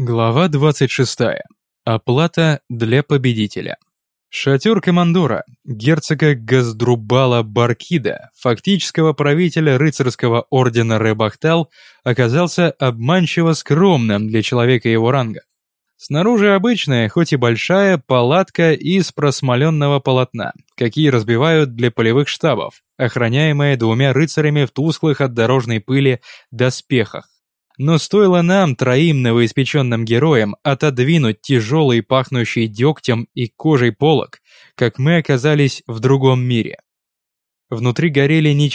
Глава 26. Оплата для победителя. Шатер командора, герцога Газдрубала Баркида, фактического правителя рыцарского ордена Ребахтал, оказался обманчиво скромным для человека его ранга. Снаружи обычная, хоть и большая, палатка из просмоленного полотна, какие разбивают для полевых штабов, охраняемая двумя рыцарями в тусклых от дорожной пыли доспехах. Но стоило нам, троим новоиспеченным героям, отодвинуть тяжелый пахнущий дегтем и кожей полог, как мы оказались в другом мире. Внутри горели не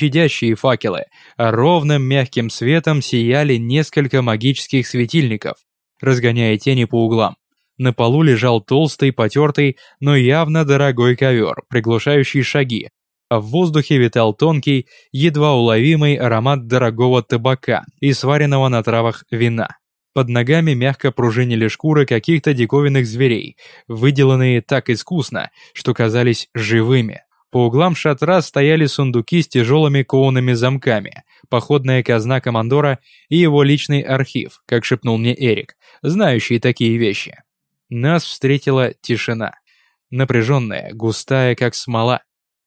факелы, а ровным мягким светом сияли несколько магических светильников, разгоняя тени по углам. На полу лежал толстый, потертый, но явно дорогой ковер, приглушающий шаги, а в воздухе витал тонкий, едва уловимый аромат дорогого табака и сваренного на травах вина. Под ногами мягко пружинили шкуры каких-то диковинных зверей, выделанные так искусно, что казались живыми. По углам шатра стояли сундуки с тяжелыми коваными замками, походная казна командора и его личный архив, как шепнул мне Эрик, знающий такие вещи. Нас встретила тишина. Напряженная, густая, как смола.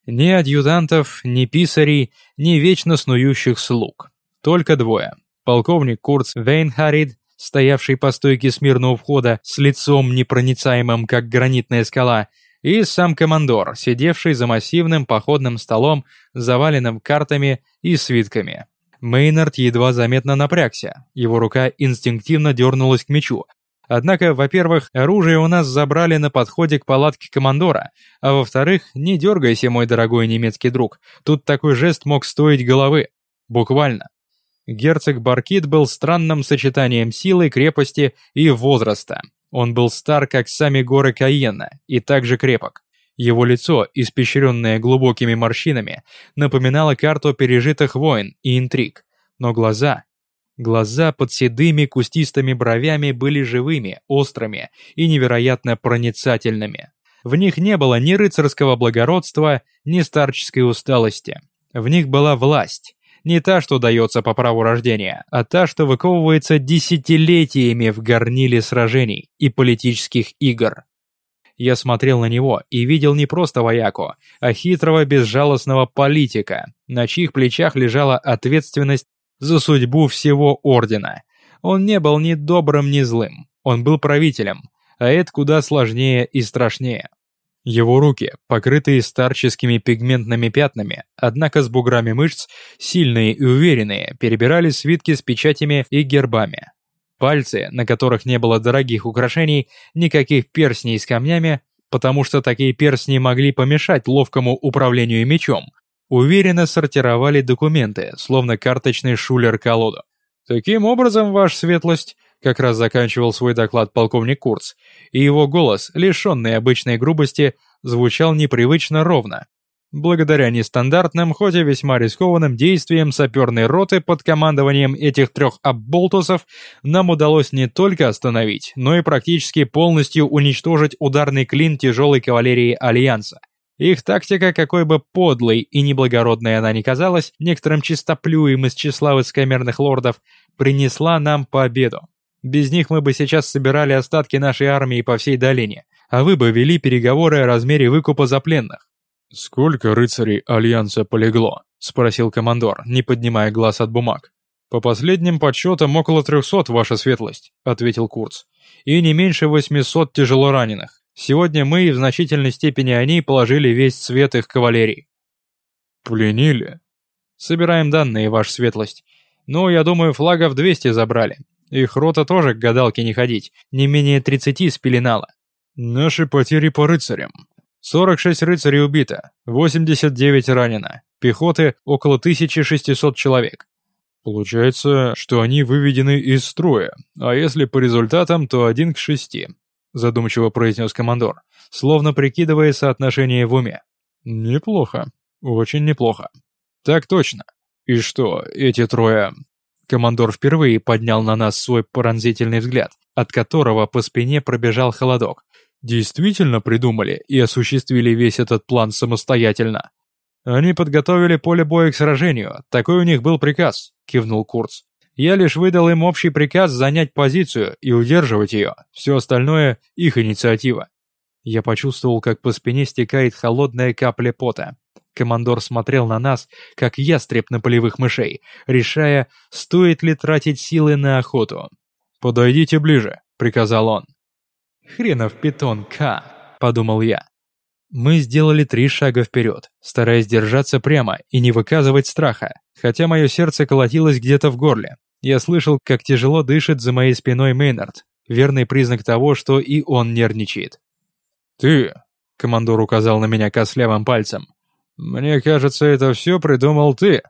Ни адъютантов, ни писарей, ни вечно снующих слуг. Только двое. Полковник Курц Вейнхарид, стоявший по стойке смирно у входа с лицом непроницаемым, как гранитная скала, и сам командор, сидевший за массивным походным столом, заваленным картами и свитками. Мейнард едва заметно напрягся, его рука инстинктивно дернулась к мечу, Однако, во-первых, оружие у нас забрали на подходе к палатке командора, а во-вторых, не дергайся, мой дорогой немецкий друг, тут такой жест мог стоить головы. Буквально. Герцог Баркит был странным сочетанием силы, крепости и возраста. Он был стар, как сами горы Каенна, и также крепок. Его лицо, испещренное глубокими морщинами, напоминало карту пережитых войн и интриг. Но глаза, Глаза под седыми кустистыми бровями были живыми, острыми и невероятно проницательными. В них не было ни рыцарского благородства, ни старческой усталости. В них была власть. Не та, что дается по праву рождения, а та, что выковывается десятилетиями в горниле сражений и политических игр. Я смотрел на него и видел не просто вояку, а хитрого безжалостного политика, на чьих плечах лежала ответственность за судьбу всего Ордена. Он не был ни добрым, ни злым. Он был правителем, а это куда сложнее и страшнее. Его руки, покрытые старческими пигментными пятнами, однако с буграми мышц, сильные и уверенные, перебирали свитки с печатями и гербами. Пальцы, на которых не было дорогих украшений, никаких перстней с камнями, потому что такие перстни могли помешать ловкому управлению мечом, уверенно сортировали документы, словно карточный шулер колоду. Таким образом, ваша светлость, как раз заканчивал свой доклад полковник Курц, и его голос, лишенный обычной грубости, звучал непривычно ровно. Благодаря нестандартным, хоть и весьма рискованным действиям саперной роты под командованием этих трех абболтусов, нам удалось не только остановить, но и практически полностью уничтожить ударный клин тяжелой кавалерии Альянса. Их тактика, какой бы подлой и неблагородной она ни казалась, некоторым чистоплюем из числа высокомерных лордов, принесла нам победу. Без них мы бы сейчас собирали остатки нашей армии по всей долине, а вы бы вели переговоры о размере выкупа за пленных. «Сколько рыцарей Альянса полегло?» – спросил командор, не поднимая глаз от бумаг. «По последним подсчетам около трехсот, ваша светлость», – ответил Курц. «И не меньше восьмисот тяжелораненых. Сегодня мы и в значительной степени они положили весь цвет их кавалерии. Пленили? Собираем данные, ваша светлость. Ну, я думаю, флагов 200 забрали. Их рота тоже к гадалке не ходить, не менее 30 спеленала. Наши потери по рыцарям. 46 рыцарей убито, 89 ранено, пехоты около 1600 человек. Получается, что они выведены из строя, а если по результатам, то один к шести задумчиво произнес командор, словно прикидывая соотношение в уме. Неплохо. Очень неплохо. Так точно. И что, эти трое... Командор впервые поднял на нас свой пронзительный взгляд, от которого по спине пробежал холодок. Действительно придумали и осуществили весь этот план самостоятельно. Они подготовили поле боя к сражению, такой у них был приказ, кивнул Курц. Я лишь выдал им общий приказ занять позицию и удерживать ее. Все остальное — их инициатива. Я почувствовал, как по спине стекает холодная капля пота. Командор смотрел на нас, как ястреб на полевых мышей, решая, стоит ли тратить силы на охоту. «Подойдите ближе», — приказал он. «Хренов питон К», — подумал я. Мы сделали три шага вперед, стараясь держаться прямо и не выказывать страха, хотя мое сердце колотилось где-то в горле. Я слышал, как тяжело дышит за моей спиной Мейнард, верный признак того, что и он нервничает. «Ты», — командор указал на меня кослявым пальцем, «мне кажется, это все придумал ты».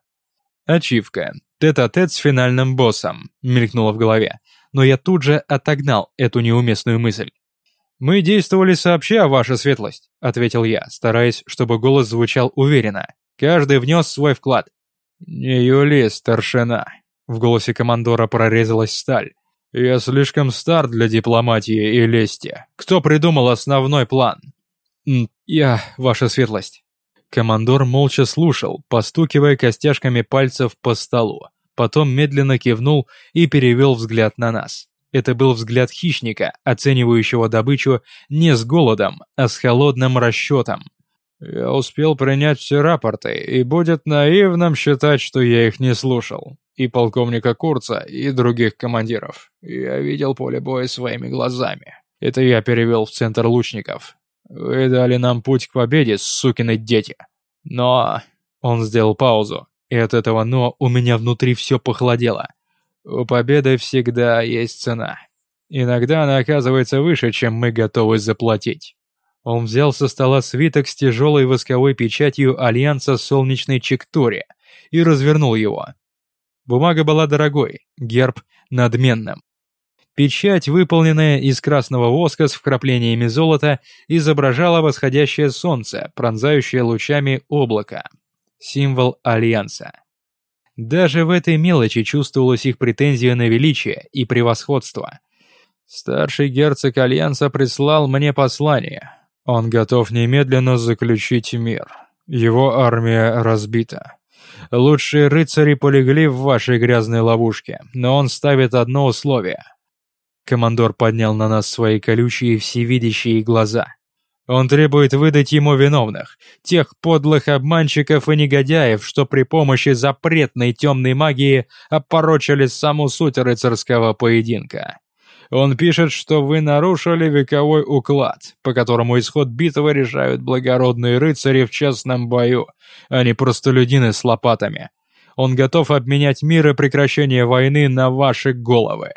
Ачивка. Тет-а-тет с финальным боссом, мелькнуло в голове, но я тут же отогнал эту неуместную мысль. «Мы действовали сообща, ваша светлость», — ответил я, стараясь, чтобы голос звучал уверенно. «Каждый внес свой вклад». «Не юли, старшина», в голосе командора прорезалась сталь. «Я слишком стар для дипломатии и лести. Кто придумал основной план?» «Я, ваша светлость». Командор молча слушал, постукивая костяшками пальцев по столу. Потом медленно кивнул и перевел взгляд на нас. Это был взгляд хищника, оценивающего добычу не с голодом, а с холодным расчетом. «Я успел принять все рапорты, и будет наивным считать, что я их не слушал и полковника Курца, и других командиров. Я видел поле боя своими глазами. Это я перевел в центр лучников. Вы дали нам путь к победе, сукины дети. Но...» Он сделал паузу, и от этого «но» у меня внутри все похолодело. У победы всегда есть цена. Иногда она оказывается выше, чем мы готовы заплатить. Он взял со стола свиток с тяжелой восковой печатью Альянса Солнечной Чектори и развернул его. Бумага была дорогой, герб надменным. Печать, выполненная из красного воска с вкраплениями золота, изображала восходящее солнце, пронзающее лучами облака. Символ Альянса. Даже в этой мелочи чувствовалась их претензия на величие и превосходство. Старший герцог Альянса прислал мне послание. Он готов немедленно заключить мир. Его армия разбита. Лучшие рыцари полегли в вашей грязной ловушке, но он ставит одно условие. Командор поднял на нас свои колючие всевидящие глаза. Он требует выдать ему виновных, тех подлых обманщиков и негодяев, что при помощи запретной темной магии опорочили саму суть рыцарского поединка. Он пишет, что вы нарушили вековой уклад, по которому исход битвы решают благородные рыцари в честном бою, а не простолюдины с лопатами. Он готов обменять мир и прекращение войны на ваши головы.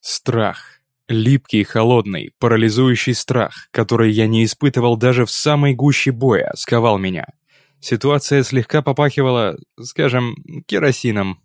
Страх. Липкий, холодный, парализующий страх, который я не испытывал даже в самой гуще боя, сковал меня. Ситуация слегка попахивала, скажем, керосином.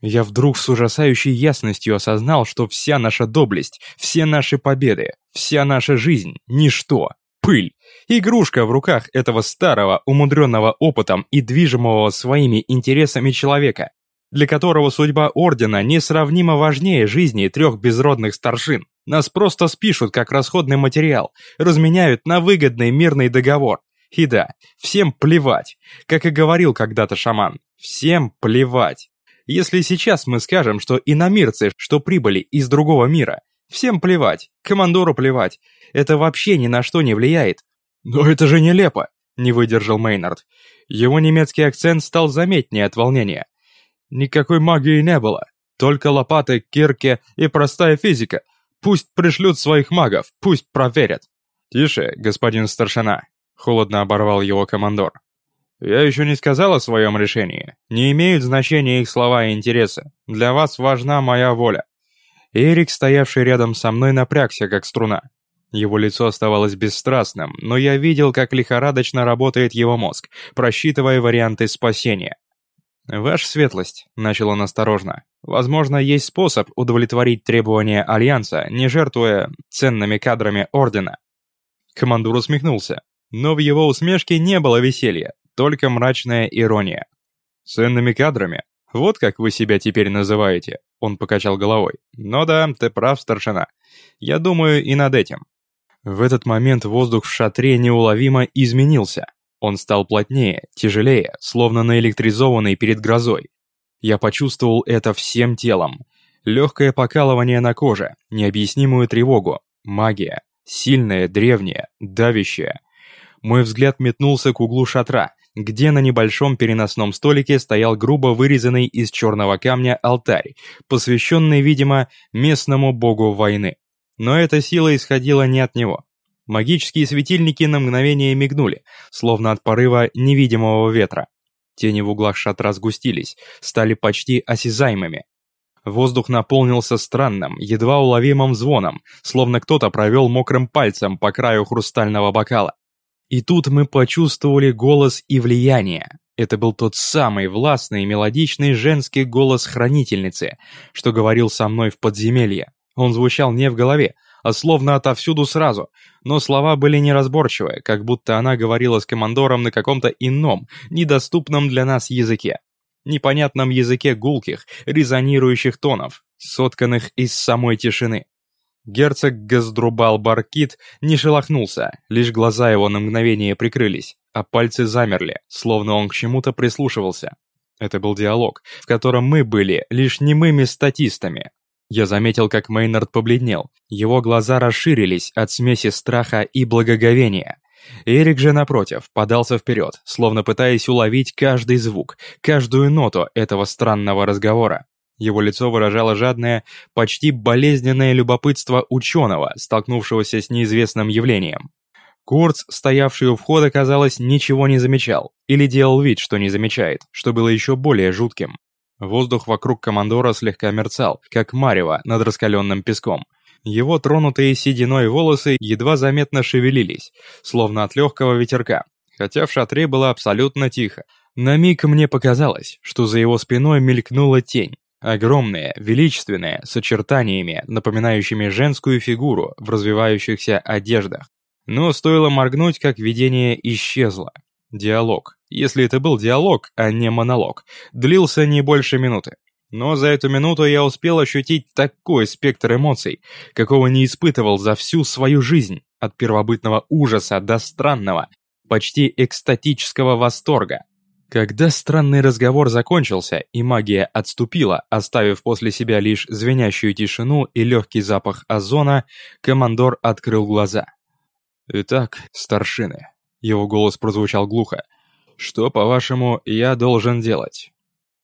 Я вдруг с ужасающей ясностью осознал, что вся наша доблесть, все наши победы, вся наша жизнь – ничто, пыль, игрушка в руках этого старого, умудренного опытом и движимого своими интересами человека, для которого судьба Ордена несравнимо важнее жизни трех безродных старшин. Нас просто спишут как расходный материал, разменяют на выгодный мирный договор. И да, всем плевать, как и говорил когда-то шаман, всем плевать. Если сейчас мы скажем, что иномирцы, что прибыли из другого мира, всем плевать, командору плевать, это вообще ни на что не влияет. Но это же нелепо, не выдержал Мейнард. Его немецкий акцент стал заметнее от волнения. Никакой магии не было, только лопаты, кирки и простая физика. Пусть пришлют своих магов, пусть проверят. Тише, господин старшина, холодно оборвал его командор. «Я еще не сказал о своем решении. Не имеют значения их слова и интересы. Для вас важна моя воля». Эрик, стоявший рядом со мной, напрягся, как струна. Его лицо оставалось бесстрастным, но я видел, как лихорадочно работает его мозг, просчитывая варианты спасения. «Ваша светлость», — начал он осторожно, — «возможно, есть способ удовлетворить требования Альянса, не жертвуя ценными кадрами Ордена». Командур усмехнулся, но в его усмешке не было веселья, только мрачная ирония. «Ценными кадрами? Вот как вы себя теперь называете?» Он покачал головой. «Ну да, ты прав, старшина. Я думаю и над этим». В этот момент воздух в шатре неуловимо изменился. Он стал плотнее, тяжелее, словно наэлектризованный перед грозой. Я почувствовал это всем телом. Легкое покалывание на коже, необъяснимую тревогу, магия, сильная, древняя, давящая. Мой взгляд метнулся к углу шатра, где на небольшом переносном столике стоял грубо вырезанный из черного камня алтарь, посвященный, видимо, местному богу войны. Но эта сила исходила не от него. Магические светильники на мгновение мигнули, словно от порыва невидимого ветра. Тени в углах шатра сгустились, стали почти осязаемыми. Воздух наполнился странным, едва уловимым звоном, словно кто-то провел мокрым пальцем по краю хрустального бокала. И тут мы почувствовали голос и влияние. Это был тот самый властный мелодичный женский голос хранительницы, что говорил со мной в подземелье. Он звучал не в голове, а словно отовсюду сразу, но слова были неразборчивые, как будто она говорила с командором на каком-то ином, недоступном для нас языке. Непонятном языке гулких, резонирующих тонов, сотканных из самой тишины. Герцог Газдрубал Баркит не шелохнулся, лишь глаза его на мгновение прикрылись, а пальцы замерли, словно он к чему-то прислушивался. Это был диалог, в котором мы были лишь немыми статистами, я заметил, как Мейнард побледнел. Его глаза расширились от смеси страха и благоговения. Эрик же, напротив, подался вперед, словно пытаясь уловить каждый звук, каждую ноту этого странного разговора. Его лицо выражало жадное, почти болезненное любопытство ученого, столкнувшегося с неизвестным явлением. Курц, стоявший у входа, казалось, ничего не замечал, или делал вид, что не замечает, что было еще более жутким. Воздух вокруг командора слегка мерцал, как марево над раскаленным песком. Его тронутые сединой волосы едва заметно шевелились, словно от легкого ветерка, хотя в шатре было абсолютно тихо. На миг мне показалось, что за его спиной мелькнула тень. Огромная, величественная, с очертаниями, напоминающими женскую фигуру в развивающихся одеждах. Но стоило моргнуть, как видение исчезло. Диалог, если это был диалог, а не монолог, длился не больше минуты. Но за эту минуту я успел ощутить такой спектр эмоций, какого не испытывал за всю свою жизнь, от первобытного ужаса до странного, почти экстатического восторга. Когда странный разговор закончился и магия отступила, оставив после себя лишь звенящую тишину и легкий запах озона, командор открыл глаза. «Итак, старшины», — его голос прозвучал глухо, — «Что, по-вашему, я должен делать?»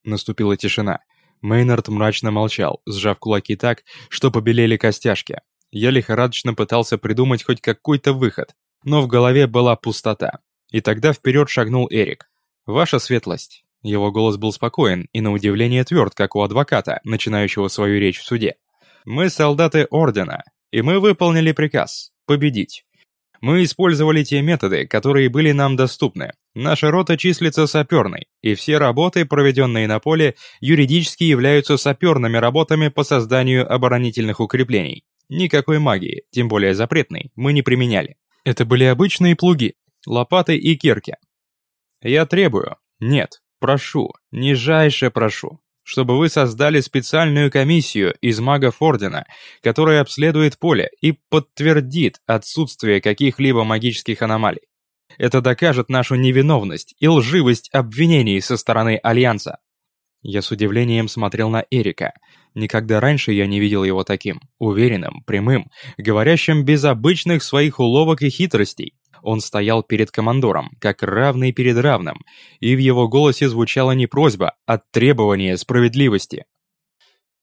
Наступила тишина. Мейнард мрачно молчал, сжав кулаки так, что побелели костяшки. Я лихорадочно пытался придумать хоть какой-то выход, но в голове была пустота. И тогда вперед шагнул Эрик. «Ваша светлость». Его голос был спокоен и на удивление тверд, как у адвоката, начинающего свою речь в суде. «Мы солдаты Ордена, и мы выполнили приказ – победить. Мы использовали те методы, которые были нам доступны. Наша рота числится саперной, и все работы, проведенные на поле, юридически являются саперными работами по созданию оборонительных укреплений. Никакой магии, тем более запретной, мы не применяли. Это были обычные плуги, лопаты и кирки. Я требую, нет, прошу, нижайше прошу, чтобы вы создали специальную комиссию из магов Ордена, которая обследует поле и подтвердит отсутствие каких-либо магических аномалий. Это докажет нашу невиновность и лживость обвинений со стороны Альянса. Я с удивлением смотрел на Эрика. Никогда раньше я не видел его таким, уверенным, прямым, говорящим без обычных своих уловок и хитростей. Он стоял перед командором, как равный перед равным, и в его голосе звучала не просьба, а требование справедливости.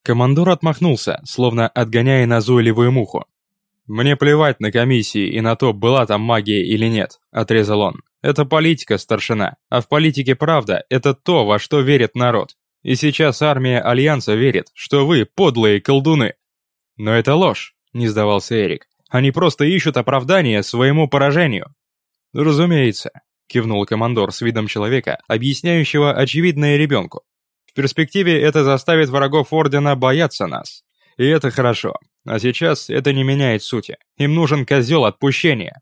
Командор отмахнулся, словно отгоняя назойливую муху. «Мне плевать на комиссии и на то, была там магия или нет», — отрезал он. «Это политика, старшина, а в политике правда — это то, во что верит народ. И сейчас армия Альянса верит, что вы подлые колдуны». «Но это ложь», — не сдавался Эрик. Они просто ищут оправдание своему поражению». «Разумеется», — кивнул командор с видом человека, объясняющего очевидное ребенку. «В перспективе это заставит врагов Ордена бояться нас. И это хорошо. А сейчас это не меняет сути. Им нужен козел отпущения».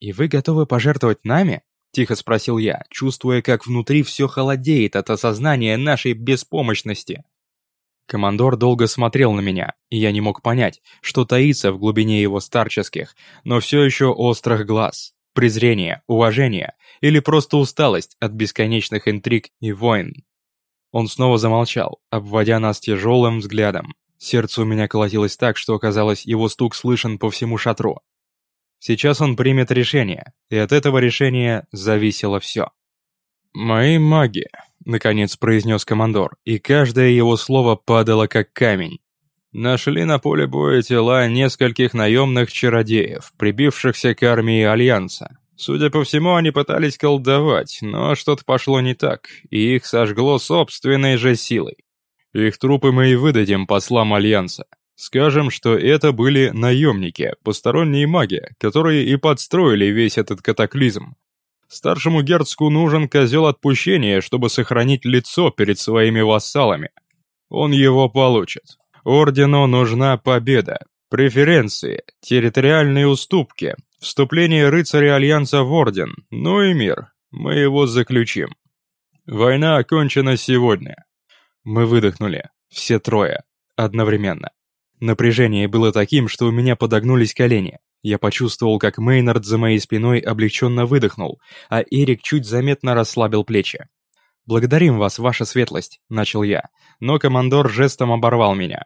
«И вы готовы пожертвовать нами?» — тихо спросил я, чувствуя, как внутри все холодеет от осознания нашей беспомощности. Командор долго смотрел на меня, и я не мог понять, что таится в глубине его старческих, но все еще острых глаз. Презрение, уважение или просто усталость от бесконечных интриг и войн. Он снова замолчал, обводя нас тяжелым взглядом. Сердце у меня колотилось так, что, казалось, его стук слышен по всему шатру. Сейчас он примет решение, и от этого решения зависело все. «Мои маги», — наконец произнес командор, и каждое его слово падало как камень. Нашли на поле боя тела нескольких наемных чародеев, прибившихся к армии Альянса. Судя по всему, они пытались колдовать, но что-то пошло не так, и их сожгло собственной же силой. Их трупы мы и выдадим послам Альянса. Скажем, что это были наемники, посторонние маги, которые и подстроили весь этот катаклизм. Старшему герцогу нужен козел отпущения, чтобы сохранить лицо перед своими вассалами. Он его получит. Ордену нужна победа, преференции, территориальные уступки, вступление рыцаря Альянса в Орден, ну и мир. Мы его заключим. Война окончена сегодня. Мы выдохнули, все трое, одновременно. Напряжение было таким, что у меня подогнулись колени. Я почувствовал, как Мейнард за моей спиной облегченно выдохнул, а Эрик чуть заметно расслабил плечи. «Благодарим вас, ваша светлость», — начал я, но командор жестом оборвал меня.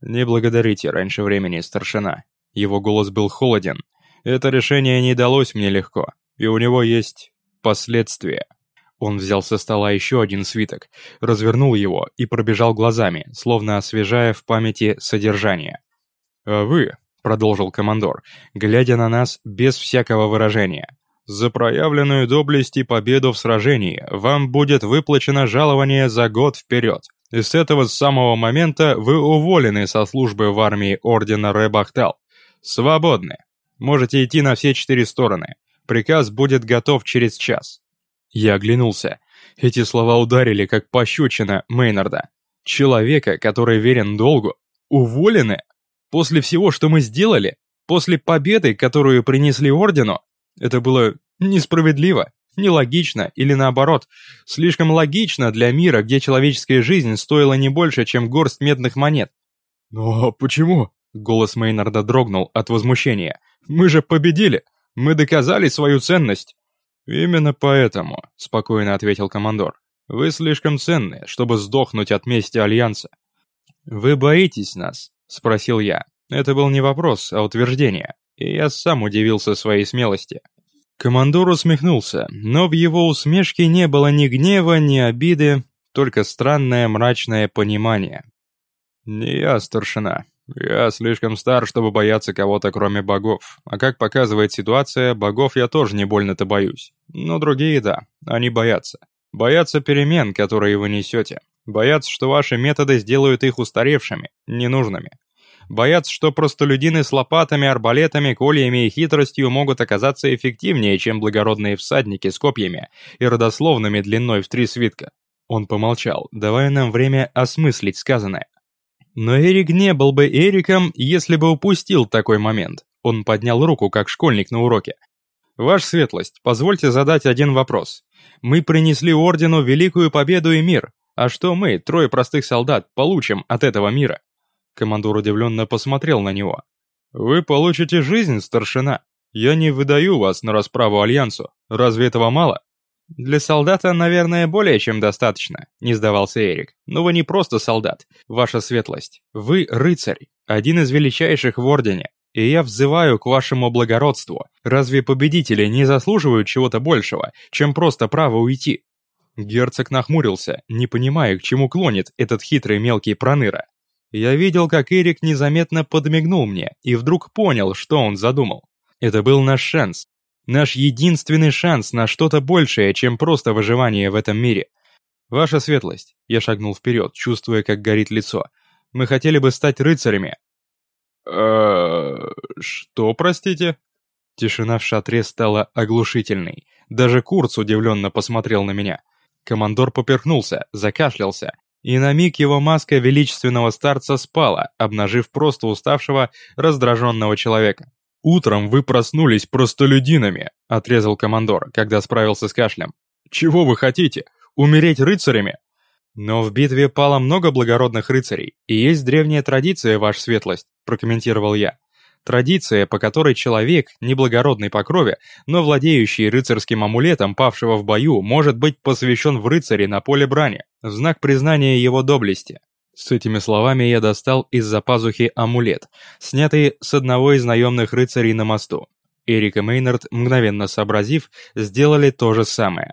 «Не благодарите раньше времени, старшина». Его голос был холоден. «Это решение не далось мне легко, и у него есть последствия». Он взял со стола еще один свиток, развернул его и пробежал глазами, словно освежая в памяти содержание. «А вы», — продолжил командор, глядя на нас без всякого выражения, «за проявленную доблесть и победу в сражении вам будет выплачено жалование за год вперед. И с этого самого момента вы уволены со службы в армии Ордена Ребахтал. Свободны. Можете идти на все четыре стороны. Приказ будет готов через час». Я оглянулся. Эти слова ударили, как пощечина Мейнарда. Человека, который верен долгу, уволены? После всего, что мы сделали? После победы, которую принесли Ордену? Это было несправедливо. Нелогично или наоборот, слишком логично для мира, где человеческая жизнь стоила не больше, чем горсть медных монет. «Но почему?» — голос Мейнарда дрогнул от возмущения. «Мы же победили! Мы доказали свою ценность!» «Именно поэтому», — спокойно ответил командор. «Вы слишком ценны, чтобы сдохнуть от мести Альянса». «Вы боитесь нас?» — спросил я. Это был не вопрос, а утверждение, и я сам удивился своей смелости. Командор усмехнулся, но в его усмешке не было ни гнева, ни обиды, только странное мрачное понимание. «Не я, старшина. Я слишком стар, чтобы бояться кого-то кроме богов. А как показывает ситуация, богов я тоже не больно-то боюсь. Но другие, да, они боятся. Боятся перемен, которые вы несете. Боятся, что ваши методы сделают их устаревшими, ненужными. Боятся, что простолюдины с лопатами, арбалетами, кольями и хитростью могут оказаться эффективнее, чем благородные всадники с копьями и родословными длиной в три свитка. Он помолчал, давая нам время осмыслить сказанное. Но Эрик не был бы Эриком, если бы упустил такой момент. Он поднял руку, как школьник на уроке. «Ваша светлость, позвольте задать один вопрос. Мы принесли ордену великую победу и мир. А что мы, трое простых солдат, получим от этого мира?» Командор удивленно посмотрел на него. «Вы получите жизнь, старшина. Я не выдаю вас на расправу Альянсу. Разве этого мало?» «Для солдата, наверное, более чем достаточно», — не сдавался Эрик. «Но вы не просто солдат, ваша светлость. Вы рыцарь, один из величайших в Ордене. И я взываю к вашему благородству. Разве победители не заслуживают чего-то большего, чем просто право уйти?» Герцог нахмурился, не понимая, к чему клонит этот хитрый мелкий проныра. Я видел, как Эрик незаметно подмигнул мне и вдруг понял, что он задумал. Это был наш шанс. Наш единственный шанс на что-то большее, чем просто выживание в этом мире. Ваша светлость, я шагнул вперед, чувствуя, как горит лицо. Мы хотели бы стать рыцарями. «Э, что, простите?» Тишина в шатре стала оглушительной. Даже Курц удивленно посмотрел на меня. Командор поперхнулся, закашлялся, и на миг его маска величественного старца спала, обнажив просто уставшего, раздраженного человека. «Утром вы проснулись простолюдинами», — отрезал командор, когда справился с кашлем. «Чего вы хотите? Умереть рыцарями?» «Но в битве пало много благородных рыцарей, и есть древняя традиция, ваша светлость», — прокомментировал я. Традиция, по которой человек, неблагородный по крови, но владеющий рыцарским амулетом павшего в бою, может быть посвящен в рыцари на поле брани, в знак признания его доблести. С этими словами я достал из-за пазухи амулет, снятый с одного из наемных рыцарей на мосту. Эрик и Мейнард, мгновенно сообразив, сделали то же самое.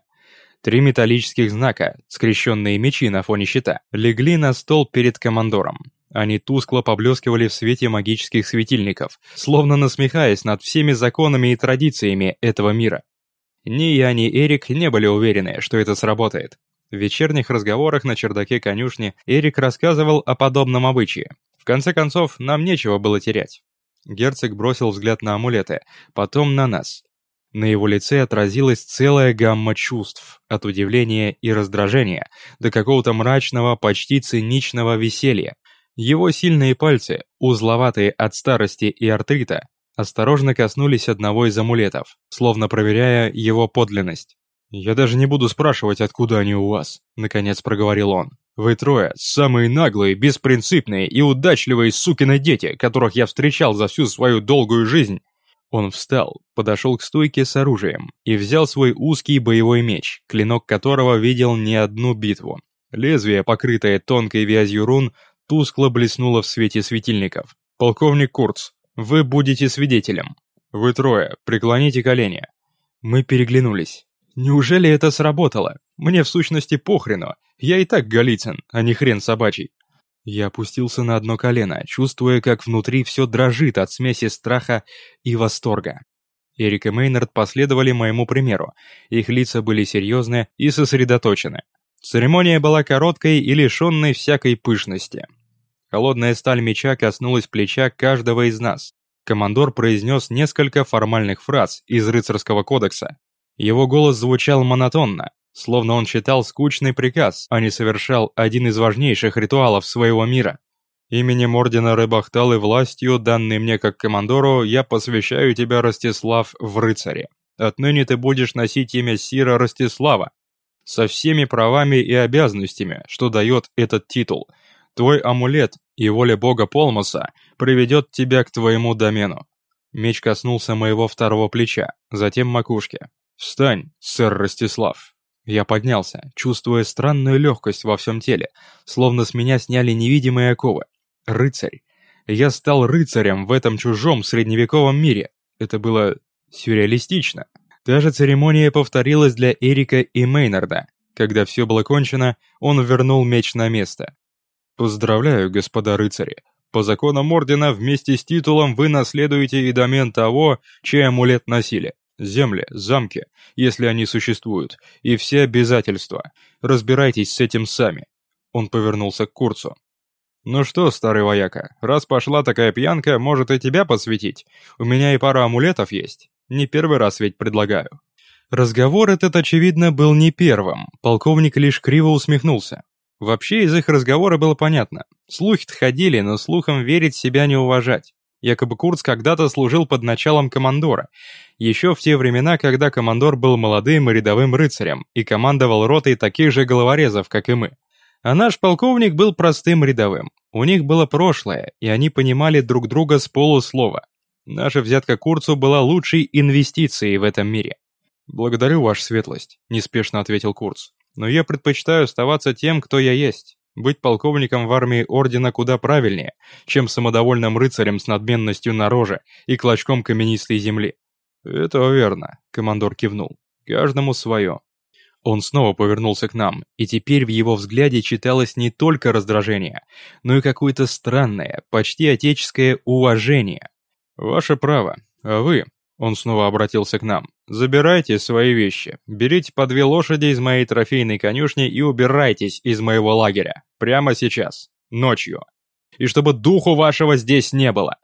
Три металлических знака, скрещенные мечи на фоне щита, легли на стол перед командором. Они тускло поблескивали в свете магических светильников, словно насмехаясь над всеми законами и традициями этого мира. Ни я, ни Эрик не были уверены, что это сработает. В вечерних разговорах на чердаке конюшни Эрик рассказывал о подобном обычае. В конце концов, нам нечего было терять. Герцог бросил взгляд на амулеты, потом на нас. На его лице отразилась целая гамма чувств, от удивления и раздражения до какого-то мрачного, почти циничного веселья. Его сильные пальцы, узловатые от старости и артрита, осторожно коснулись одного из амулетов, словно проверяя его подлинность. «Я даже не буду спрашивать, откуда они у вас», — наконец проговорил он. «Вы трое — самые наглые, беспринципные и удачливые сукины дети, которых я встречал за всю свою долгую жизнь». Он встал, подошел к стойке с оружием и взял свой узкий боевой меч, клинок которого видел не одну битву. Лезвие, покрытое тонкой вязью рун, тускло блеснуло в свете светильников. «Полковник Курц, вы будете свидетелем. Вы трое, преклоните колени». Мы переглянулись. Неужели это сработало? Мне в сущности похрену. Я и так Голицын, а не хрен собачий. Я опустился на одно колено, чувствуя, как внутри все дрожит от смеси страха и восторга. Эрик и Мейнард последовали моему примеру. Их лица были серьезны и сосредоточены. Церемония была короткой и лишенной всякой пышности. Холодная сталь меча коснулась плеча каждого из нас. Командор произнес несколько формальных фраз из рыцарского кодекса, его голос звучал монотонно, словно он читал скучный приказ, а не совершал один из важнейших ритуалов своего мира. Именем Ордена Рыбахтал и властью, данной мне как командору, я посвящаю тебя, Ростислав, в рыцаре. Отныне ты будешь носить имя Сира Ростислава, со всеми правами и обязанностями, что дает этот титул. Твой амулет и воля бога Полмоса приведет тебя к твоему домену. Меч коснулся моего второго плеча, затем макушки. «Встань, сэр Ростислав!» Я поднялся, чувствуя странную легкость во всем теле, словно с меня сняли невидимые оковы. Рыцарь. Я стал рыцарем в этом чужом средневековом мире. Это было сюрреалистично. Та же церемония повторилась для Эрика и Мейнарда. Когда все было кончено, он вернул меч на место. «Поздравляю, господа рыцари. По законам Ордена вместе с титулом вы наследуете и домен того, чей амулет носили земли, замки, если они существуют, и все обязательства. Разбирайтесь с этим сами». Он повернулся к Курцу. «Ну что, старый вояка, раз пошла такая пьянка, может и тебя посвятить? У меня и пара амулетов есть. Не первый раз ведь предлагаю». Разговор этот, очевидно, был не первым. Полковник лишь криво усмехнулся. Вообще, из их разговора было понятно. Слухи-то ходили, но слухам верить себя не уважать. Якобы Курц когда-то служил под началом командора, еще в те времена, когда командор был молодым и рядовым рыцарем и командовал ротой таких же головорезов, как и мы. А наш полковник был простым рядовым. У них было прошлое, и они понимали друг друга с полуслова. Наша взятка Курцу была лучшей инвестицией в этом мире. «Благодарю, ваша светлость», — неспешно ответил Курц. «Но я предпочитаю оставаться тем, кто я есть. Быть полковником в армии ордена куда правильнее, чем самодовольным рыцарем с надменностью на роже и клочком каменистой земли. Это верно, командор кивнул. Каждому свое. Он снова повернулся к нам, и теперь в его взгляде читалось не только раздражение, но и какое-то странное, почти отеческое уважение. «Ваше право. А вы, он снова обратился к нам. «Забирайте свои вещи, берите по две лошади из моей трофейной конюшни и убирайтесь из моего лагеря. Прямо сейчас. Ночью. И чтобы духу вашего здесь не было».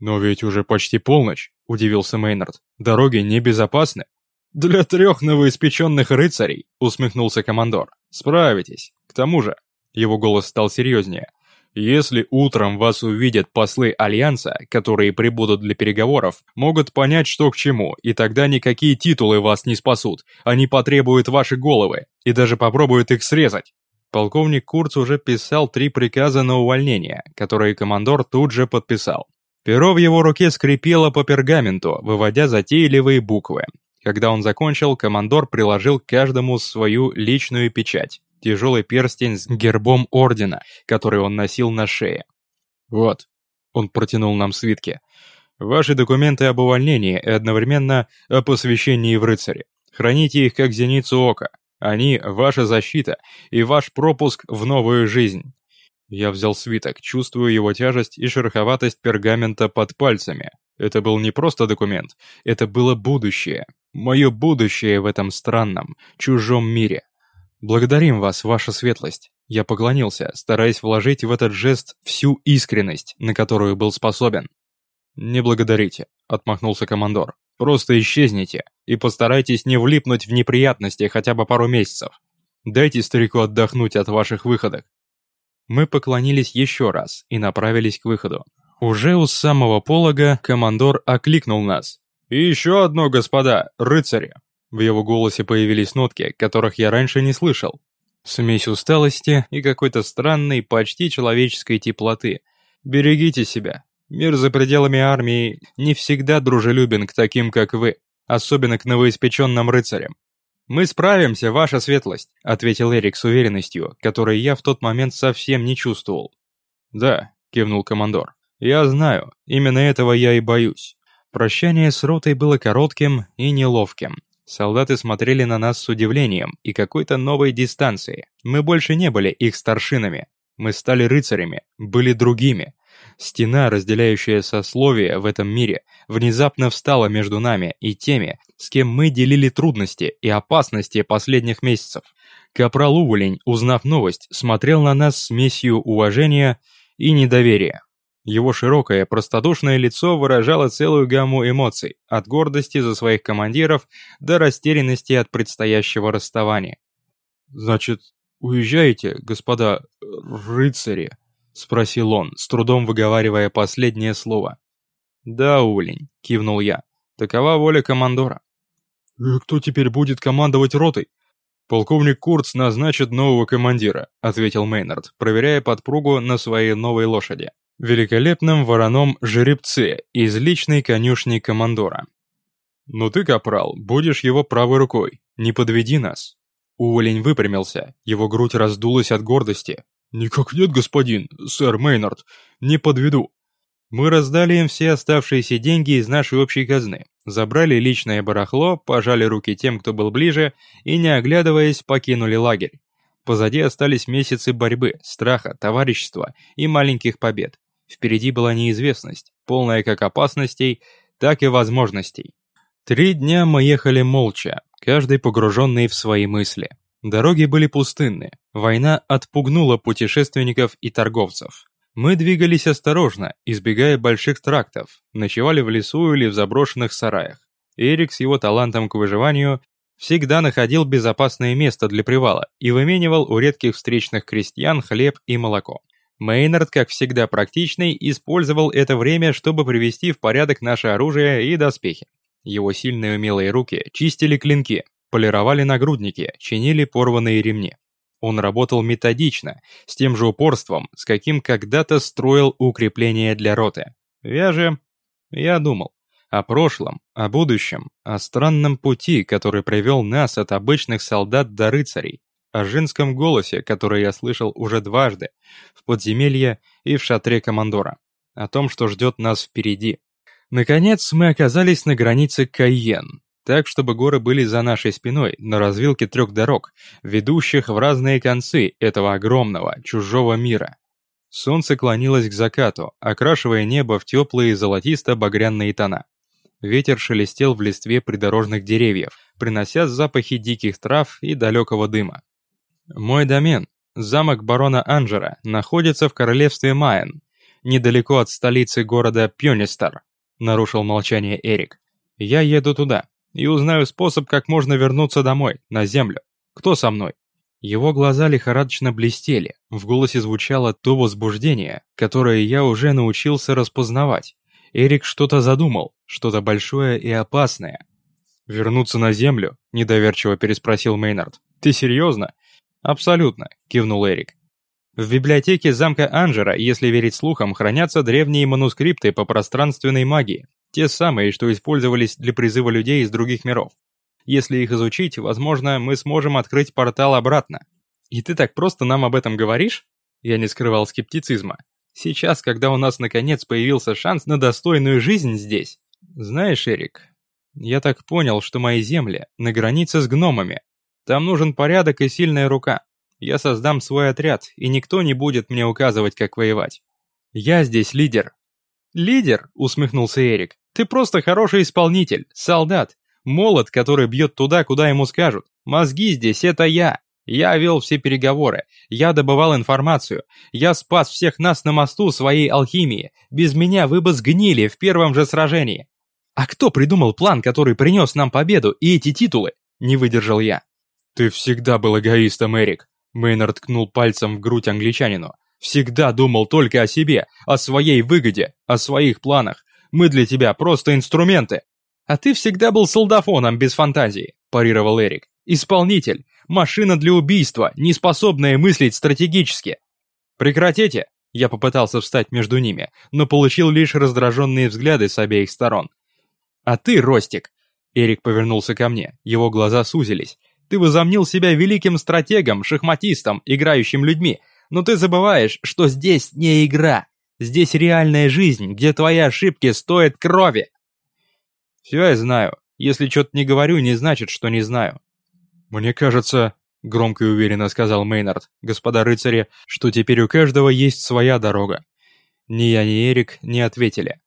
«Но ведь уже почти полночь», — удивился Мейнард. «Дороги небезопасны». «Для трех новоиспеченных рыцарей», — усмехнулся командор. «Справитесь. К тому же...» Его голос стал серьезнее. Если утром вас увидят послы Альянса, которые прибудут для переговоров, могут понять, что к чему, и тогда никакие титулы вас не спасут. Они потребуют ваши головы и даже попробуют их срезать. Полковник Курц уже писал три приказа на увольнение, которые командор тут же подписал. Перо в его руке скрипело по пергаменту, выводя затейливые буквы. Когда он закончил, командор приложил к каждому свою личную печать, тяжелый перстень с гербом ордена, который он носил на шее. «Вот», — он протянул нам свитки, — «ваши документы об увольнении и одновременно о посвящении в рыцаре. Храните их как зеницу ока. Они — ваша защита и ваш пропуск в новую жизнь». Я взял свиток, чувствую его тяжесть и шероховатость пергамента под пальцами. Это был не просто документ, это было будущее. Мое будущее в этом странном, чужом мире. Благодарим вас, ваша светлость. Я поклонился, стараясь вложить в этот жест всю искренность, на которую был способен. «Не благодарите», — отмахнулся командор. «Просто исчезните и постарайтесь не влипнуть в неприятности хотя бы пару месяцев. Дайте старику отдохнуть от ваших выходок». Мы поклонились еще раз и направились к выходу. Уже у самого полога командор окликнул нас. «И еще одно, господа, рыцари!» В его голосе появились нотки, которых я раньше не слышал. Смесь усталости и какой-то странной, почти человеческой теплоты. «Берегите себя. Мир за пределами армии не всегда дружелюбен к таким, как вы, особенно к новоиспеченным рыцарям. «Мы справимся, ваша светлость», — ответил Эрик с уверенностью, которой я в тот момент совсем не чувствовал. «Да», — кивнул командор. «Я знаю, именно этого я и боюсь». Прощание с ротой было коротким и неловким. Солдаты смотрели на нас с удивлением и какой-то новой дистанцией. Мы больше не были их старшинами. Мы стали рыцарями, были другими. Стена, разделяющая сословия в этом мире, внезапно встала между нами и теми, с кем мы делили трудности и опасности последних месяцев. Капрал Уволень, узнав новость, смотрел на нас смесью уважения и недоверия. Его широкое, простодушное лицо выражало целую гамму эмоций, от гордости за своих командиров до растерянности от предстоящего расставания. «Значит, уезжаете, господа рыцари?» — спросил он, с трудом выговаривая последнее слово. «Да, Улень», — кивнул я, — «такова воля командора». «И «Э, кто теперь будет командовать ротой?» «Полковник Курц назначит нового командира», — ответил Мейнард, проверяя подпругу на своей новой лошади великолепном вороном жеребце из личной конюшни командора. «Ну ты, капрал, будешь его правой рукой, не подведи нас». Уволень выпрямился, его грудь раздулась от гордости. «Никак нет, господин, сэр Мейнард, не подведу». Мы раздали им все оставшиеся деньги из нашей общей казны, забрали личное барахло, пожали руки тем, кто был ближе, и, не оглядываясь, покинули лагерь. Позади остались месяцы борьбы, страха, товарищества и маленьких побед. Впереди была неизвестность, полная как опасностей, так и возможностей. Три дня мы ехали молча, каждый погруженный в свои мысли. Дороги были пустынны, война отпугнула путешественников и торговцев. Мы двигались осторожно, избегая больших трактов, ночевали в лесу или в заброшенных сараях. Эрик с его талантом к выживанию всегда находил безопасное место для привала и выменивал у редких встречных крестьян хлеб и молоко. Мейнард, как всегда практичный, использовал это время, чтобы привести в порядок наше оружие и доспехи. Его сильные умелые руки чистили клинки, полировали нагрудники, чинили порванные ремни. Он работал методично, с тем же упорством, с каким когда-то строил укрепления для роты. Я же... я думал. О прошлом, о будущем, о странном пути, который привел нас от обычных солдат до рыцарей, о женском голосе, который я слышал уже дважды, в подземелье и в шатре командора, о том, что ждет нас впереди. Наконец, мы оказались на границе Кайен, так, чтобы горы были за нашей спиной, на развилке трех дорог, ведущих в разные концы этого огромного, чужого мира. Солнце клонилось к закату, окрашивая небо в теплые золотисто-багряные тона. Ветер шелестел в листве придорожных деревьев, принося запахи диких трав и далекого дыма. Мой домен, замок барона Анжера, находится в королевстве Майен, недалеко от столицы города Пьонистар, нарушил молчание Эрик. Я еду туда и узнаю способ, как можно вернуться домой, на землю. Кто со мной? Его глаза лихорадочно блестели, в голосе звучало то возбуждение, которое я уже научился распознавать. Эрик что-то задумал, что-то большое и опасное. «Вернуться на землю?» – недоверчиво переспросил Мейнард. «Ты серьезно? «Абсолютно», — кивнул Эрик. В библиотеке замка Анжера, если верить слухам, хранятся древние манускрипты по пространственной магии, те самые, что использовались для призыва людей из других миров. Если их изучить, возможно, мы сможем открыть портал обратно. И ты так просто нам об этом говоришь? Я не скрывал скептицизма. Сейчас, когда у нас наконец появился шанс на достойную жизнь здесь. Знаешь, Эрик, я так понял, что мои земли на границе с гномами. Там нужен порядок и сильная рука. Я создам свой отряд, и никто не будет мне указывать, как воевать. Я здесь лидер». «Лидер?» — усмехнулся Эрик. «Ты просто хороший исполнитель, солдат. Молот, который бьет туда, куда ему скажут. Мозги здесь — это я. Я вел все переговоры, я добывал информацию, я спас всех нас на мосту своей алхимии. Без меня вы бы сгнили в первом же сражении. А кто придумал план, который принес нам победу и эти титулы? Не выдержал я. Ты всегда был эгоистом, Эрик. Мейнард ткнул пальцем в грудь англичанину. «Всегда думал только о себе, о своей выгоде, о своих планах. Мы для тебя просто инструменты». «А ты всегда был солдафоном без фантазии», – парировал Эрик. «Исполнитель, машина для убийства, не способная мыслить стратегически». «Прекратите!» Я попытался встать между ними, но получил лишь раздраженные взгляды с обеих сторон. «А ты, Ростик!» Эрик повернулся ко мне, его глаза сузились. Ты возомнил себя великим стратегом, шахматистом, играющим людьми, но ты забываешь, что здесь не игра. Здесь реальная жизнь, где твои ошибки стоят крови. Все я знаю. Если что-то не говорю, не значит, что не знаю. Мне кажется, громко и уверенно сказал Мейнард, господа рыцари, что теперь у каждого есть своя дорога. Ни я, ни Эрик не ответили.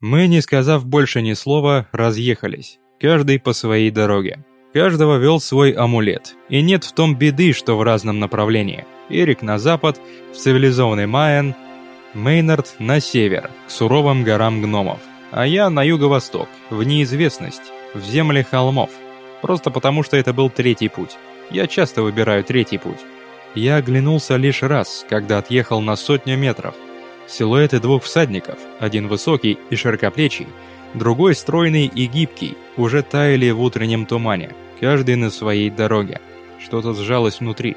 Мы, не сказав больше ни слова, разъехались, каждый по своей дороге. Каждого вел свой амулет, и нет в том беды, что в разном направлении. Эрик на запад, в цивилизованный Майен, Мейнард на север, к суровым горам гномов, а я на юго-восток, в неизвестность, в земли холмов. Просто потому, что это был третий путь. Я часто выбираю третий путь. Я оглянулся лишь раз, когда отъехал на сотню метров. Силуэты двух всадников, один высокий и широкоплечий, другой стройный и гибкий, уже таяли в утреннем тумане, каждый на своей дороге. Что-то сжалось внутри.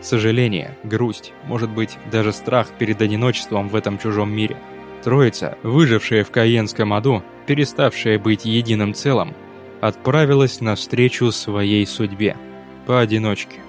Сожаление, грусть, может быть, даже страх перед одиночеством в этом чужом мире. Троица, выжившая в Каенском аду, переставшая быть единым целым, отправилась навстречу своей судьбе, поодиночке.